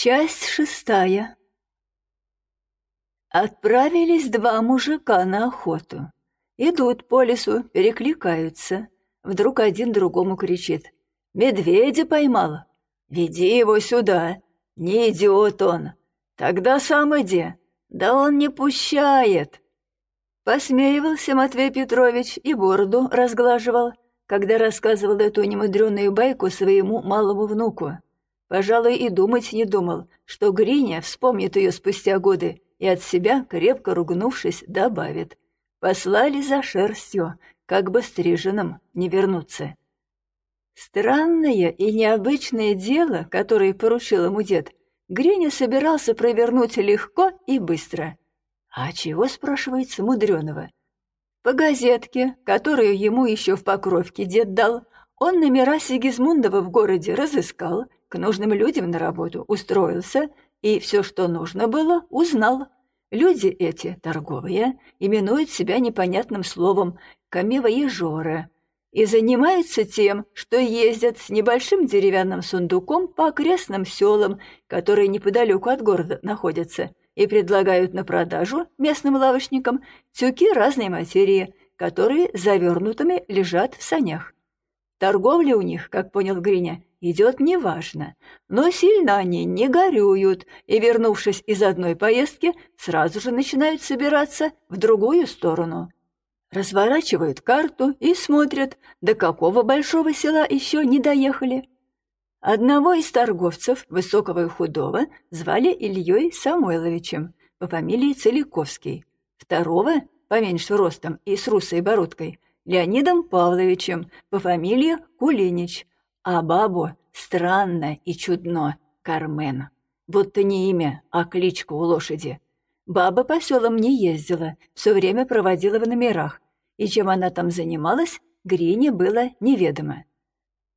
Часть шестая. Отправились два мужика на охоту. Идут по лесу, перекликаются. Вдруг один другому кричит. «Медведя поймал! Веди его сюда! Не идиот он! Тогда сам иди! Да он не пущает!» Посмеивался Матвей Петрович и бороду разглаживал, когда рассказывал эту немудреную байку своему малому внуку. Пожалуй, и думать не думал, что Гриня вспомнит ее спустя годы и от себя, крепко ругнувшись, добавит. Послали за шерстью, как бы стриженным не вернуться. Странное и необычное дело, которое поручил ему дед, Гриня собирался провернуть легко и быстро. А чего, спрашивается, мудреного? По газетке, которую ему еще в Покровке дед дал, он номера Сигизмундова в городе разыскал к нужным людям на работу устроился и все, что нужно было, узнал. Люди эти, торговые, именуют себя непонятным словом «камевоежоры» и занимаются тем, что ездят с небольшим деревянным сундуком по окрестным селам, которые неподалеку от города находятся, и предлагают на продажу местным лавочникам тюки разной материи, которые завернутыми лежат в санях. Торговля у них, как понял Гриня, идет неважно, но сильно они не горюют и, вернувшись из одной поездки, сразу же начинают собираться в другую сторону. Разворачивают карту и смотрят, до какого большого села еще не доехали. Одного из торговцев, высокого и худого, звали Ильей Самойловичем по фамилии Целиковский. Второго, поменьше ростом и с русой бородкой, Леонидом Павловичем по фамилии Кулинич – а бабу странно и чудно Кармен. Будто не имя, а кличка у лошади. Баба по селам не ездила, все время проводила в номерах, и чем она там занималась, Грине было неведомо.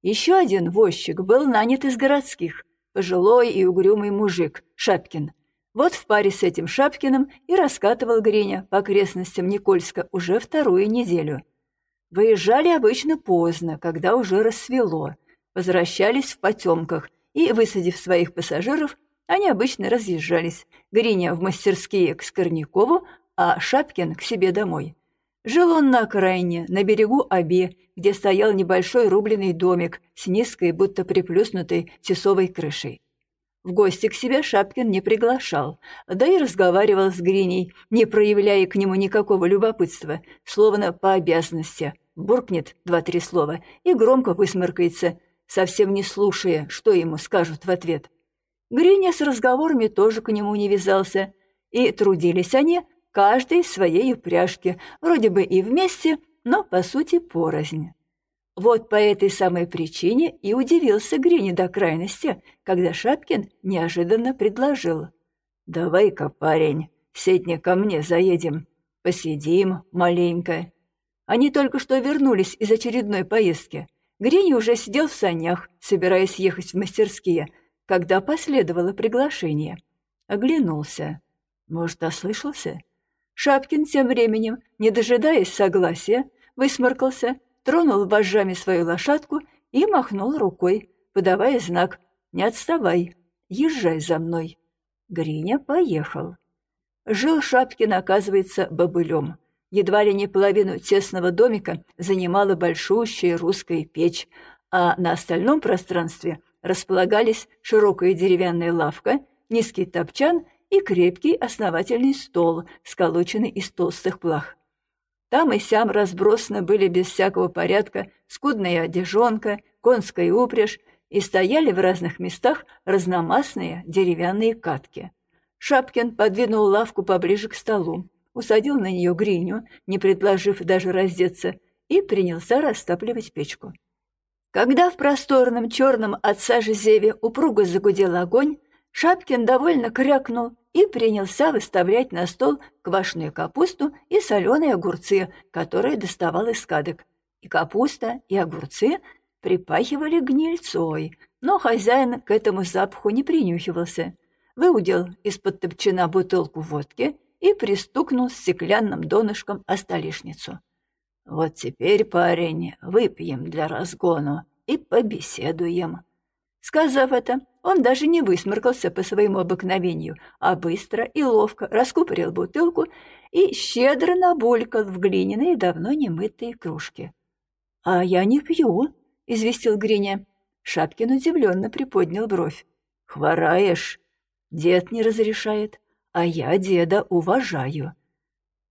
Еще один возчик был нанят из городских, пожилой и угрюмый мужик, Шапкин. Вот в паре с этим Шапкиным и раскатывал Гриня по окрестностям Никольска уже вторую неделю. Выезжали обычно поздно, когда уже рассвело, возвращались в потемках, и, высадив своих пассажиров, они обычно разъезжались. Гриня в мастерские к Скорнякову, а Шапкин к себе домой. Жил он на окраине, на берегу Оби, где стоял небольшой рубленый домик с низкой, будто приплюснутой тесовой крышей. В гости к себе Шапкин не приглашал, да и разговаривал с Гриней, не проявляя к нему никакого любопытства, словно по обязанности. Буркнет два-три слова и громко высморкается – совсем не слушая, что ему скажут в ответ. Гриня с разговорами тоже к нему не вязался, и трудились они, каждый в своей упряжке, вроде бы и вместе, но, по сути, порознь. Вот по этой самой причине и удивился Гриня до крайности, когда Шапкин неожиданно предложил. «Давай-ка, парень, сегодня ко мне заедем, посидим маленько». Они только что вернулись из очередной поездки — Гриня уже сидел в санях, собираясь ехать в мастерские, когда последовало приглашение. Оглянулся. Может, ослышался? Шапкин тем временем, не дожидаясь согласия, высморкался, тронул вожжами свою лошадку и махнул рукой, подавая знак «Не отставай, езжай за мной». Гриня поехал. Жил Шапкин, оказывается, бобылем. Едва ли не половину тесного домика занимала большущая русская печь, а на остальном пространстве располагались широкая деревянная лавка, низкий топчан и крепкий основательный стол, сколоченный из толстых плах. Там и сям разбросаны были без всякого порядка скудная одежонка, конская упряжь, и стояли в разных местах разномастные деревянные катки. Шапкин подвинул лавку поближе к столу, усадил на нее Гриню, не предложив даже раздеться, и принялся растапливать печку. Когда в просторном черном от сажи зеве упруго загудел огонь, Шапкин довольно крякнул и принялся выставлять на стол квашеную капусту и соленые огурцы, которые доставал из кадок. И капуста, и огурцы припахивали гнильцой, но хозяин к этому запаху не принюхивался. Выудил из-под топчина бутылку водки и пристукнул стеклянным донышком о столешницу. «Вот теперь, парень, выпьем для разгону и побеседуем». Сказав это, он даже не высморкался по своему обыкновению, а быстро и ловко раскупорил бутылку и щедро набулькал в глиняные давно немытые кружки. «А я не пью», — известил Гриня. Шапкин удивленно приподнял бровь. «Хвораешь? Дед не разрешает, а я деда уважаю».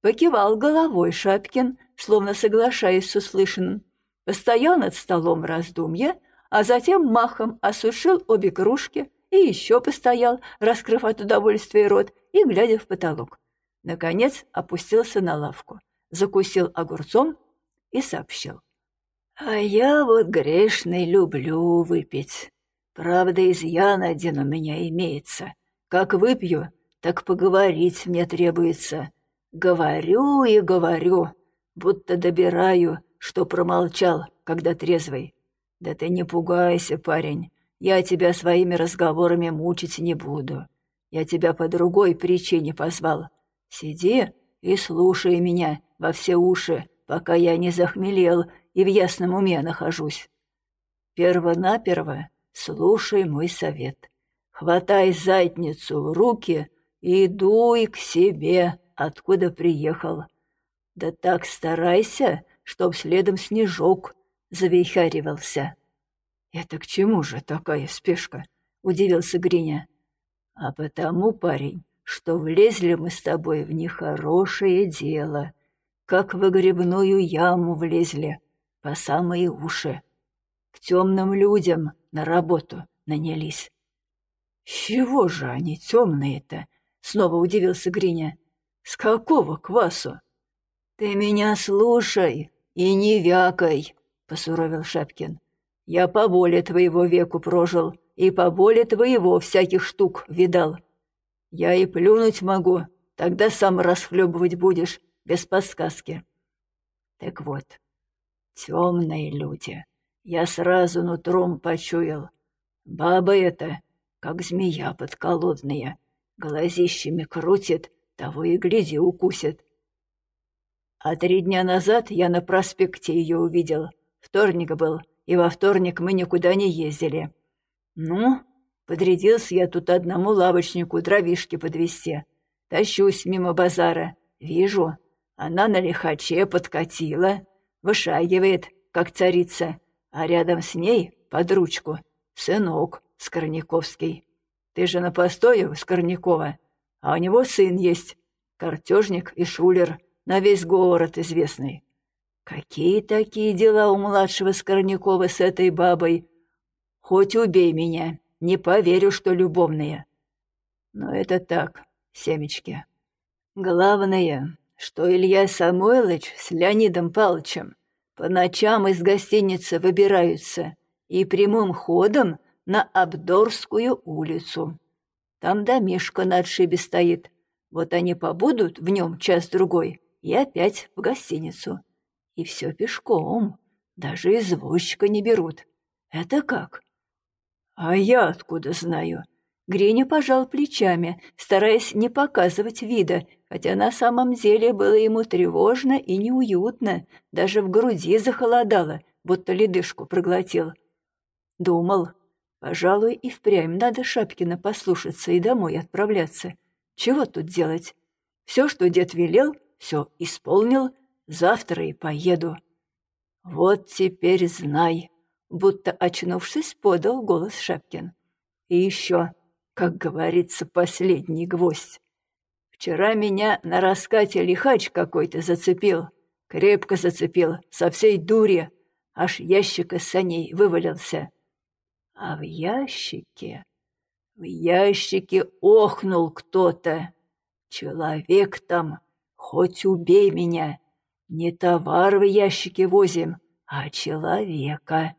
Покивал головой Шапкин, словно соглашаясь с услышанным. Постоял над столом раздумья, а затем махом осушил обе кружки и еще постоял, раскрыв от удовольствия рот и глядя в потолок. Наконец опустился на лавку, закусил огурцом и сообщил. «А я вот грешный люблю выпить. Правда, изъян один у меня имеется. Как выпью, так поговорить мне требуется. Говорю и говорю, будто добираю, что промолчал, когда трезвый. Да ты не пугайся, парень, я тебя своими разговорами мучить не буду. Я тебя по другой причине позвал. Сиди и слушай меня во все уши, пока я не захмелел и в ясном уме нахожусь. Первонаперво слушай мой совет. Хватай задницу в руки и дуй к себе, откуда приехал. Да так старайся, чтоб следом снежок завихаривался. «Это к чему же такая спешка?» — удивился Гриня. «А потому, парень, что влезли мы с тобой в нехорошее дело, как в огребную яму влезли, по самые уши. К темным людям на работу нанялись». «С чего же они темные-то?» — снова удивился Гриня. «С какого квасу?» «Ты меня слушай и не вякай», — посуровил Шапкин. «Я по воле твоего веку прожил и по воле твоего всяких штук видал. Я и плюнуть могу, тогда сам расхлебывать будешь, без подсказки. Так вот, темные люди, я сразу нутром почуял. Баба эта, как змея подколодная, глазищами крутит, того и гляди укусит. А три дня назад я на проспекте ее увидел. Вторник был, и во вторник мы никуда не ездили. Ну, Подрядился я тут одному лавочнику дровишки подвести. Тащусь мимо базара. Вижу, она на лихаче подкатила, вышагивает, как царица, а рядом с ней, под ручку, сынок Скорняковский. Ты же на постое у Скорнякова, а у него сын есть, картежник и шулер, на весь город известный. Какие такие дела у младшего Скорнякова с этой бабой? Хоть убей меня, не поверю, что любовные. Но это так, семечки. Главное, что Илья Самойлович с Леонидом Павловичем по ночам из гостиницы выбираются и прямым ходом на Абдорскую улицу. Там домишко на отшибе стоит. Вот они побудут в нем час-другой и опять в гостиницу. И все пешком, даже извозчика не берут. Это как? «А я откуда знаю?» Гриня пожал плечами, стараясь не показывать вида, хотя на самом деле было ему тревожно и неуютно, даже в груди захолодало, будто ледышку проглотил. Думал, пожалуй, и впрямь надо Шапкина послушаться и домой отправляться. Чего тут делать? Все, что дед велел, все исполнил, завтра и поеду. Вот теперь знай, будто очнувшись, подал голос Шапкин. «И еще, как говорится, последний гвоздь. Вчера меня на раскате лихач какой-то зацепил, крепко зацепил, со всей дури, аж ящик из саней вывалился. А в ящике, в ящике охнул кто-то. Человек там, хоть убей меня, не товар в ящике возим, а человека.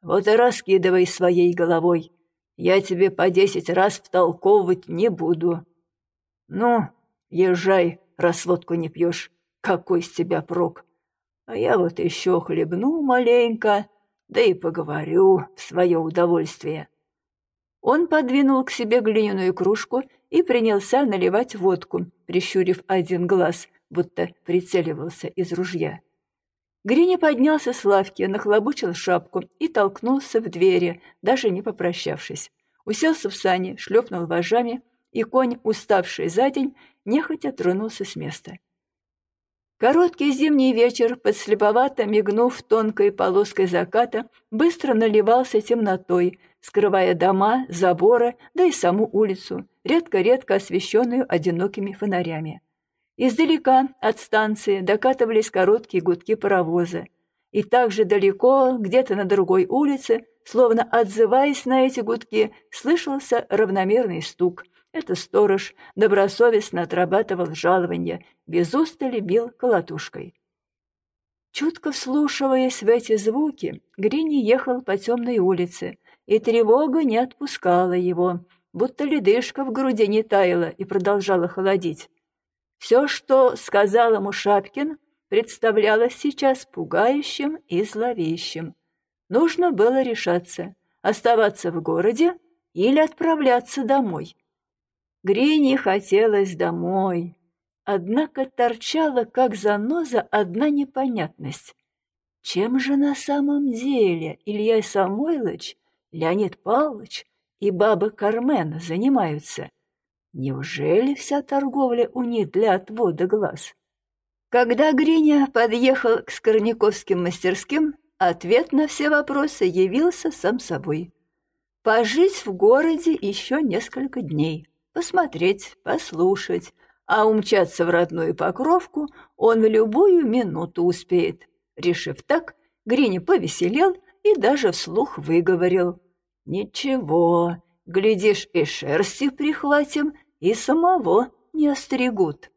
Вот и раскидывай своей головой. Я тебе по десять раз втолковывать не буду. Ну, езжай, раз водку не пьешь. Какой с тебя прок? А я вот еще хлебну маленько, да и поговорю в свое удовольствие». Он подвинул к себе глиняную кружку и принялся наливать водку, прищурив один глаз, будто прицеливался из ружья. Гриня поднялся с лавки, нахлобучил шапку и толкнулся в двери, даже не попрощавшись. уселся в сани, шлепнул вожжами, и конь, уставший за день, нехотя тронулся с места. Короткий зимний вечер, подслеповато мигнув тонкой полоской заката, быстро наливался темнотой, скрывая дома, заборы, да и саму улицу, редко-редко освещенную одинокими фонарями. Издалека от станции докатывались короткие гудки паровоза. И также далеко, где-то на другой улице, словно отзываясь на эти гудки, слышался равномерный стук. Это сторож добросовестно отрабатывал жалование, без устали бил колотушкой. Чутко вслушиваясь в эти звуки, Грини ехал по темной улице, и тревога не отпускала его, будто ледышка в груди не таяла и продолжала холодить. Все, что сказал ему Шапкин, представлялось сейчас пугающим и зловещим. Нужно было решаться, оставаться в городе или отправляться домой. Грине хотелось домой, однако торчала, как заноза, одна непонятность. Чем же на самом деле Илья Самойлович, Леонид Павлович и баба Кармен занимаются? Неужели вся торговля у них для отвода глаз? Когда Гриня подъехал к Скорняковским мастерским, ответ на все вопросы явился сам собой. Пожить в городе еще несколько дней, посмотреть, послушать, а умчаться в родную Покровку он в любую минуту успеет. Решив так, Гриня повеселел и даже вслух выговорил. «Ничего, глядишь, и шерсти прихватим, и самого не остригут».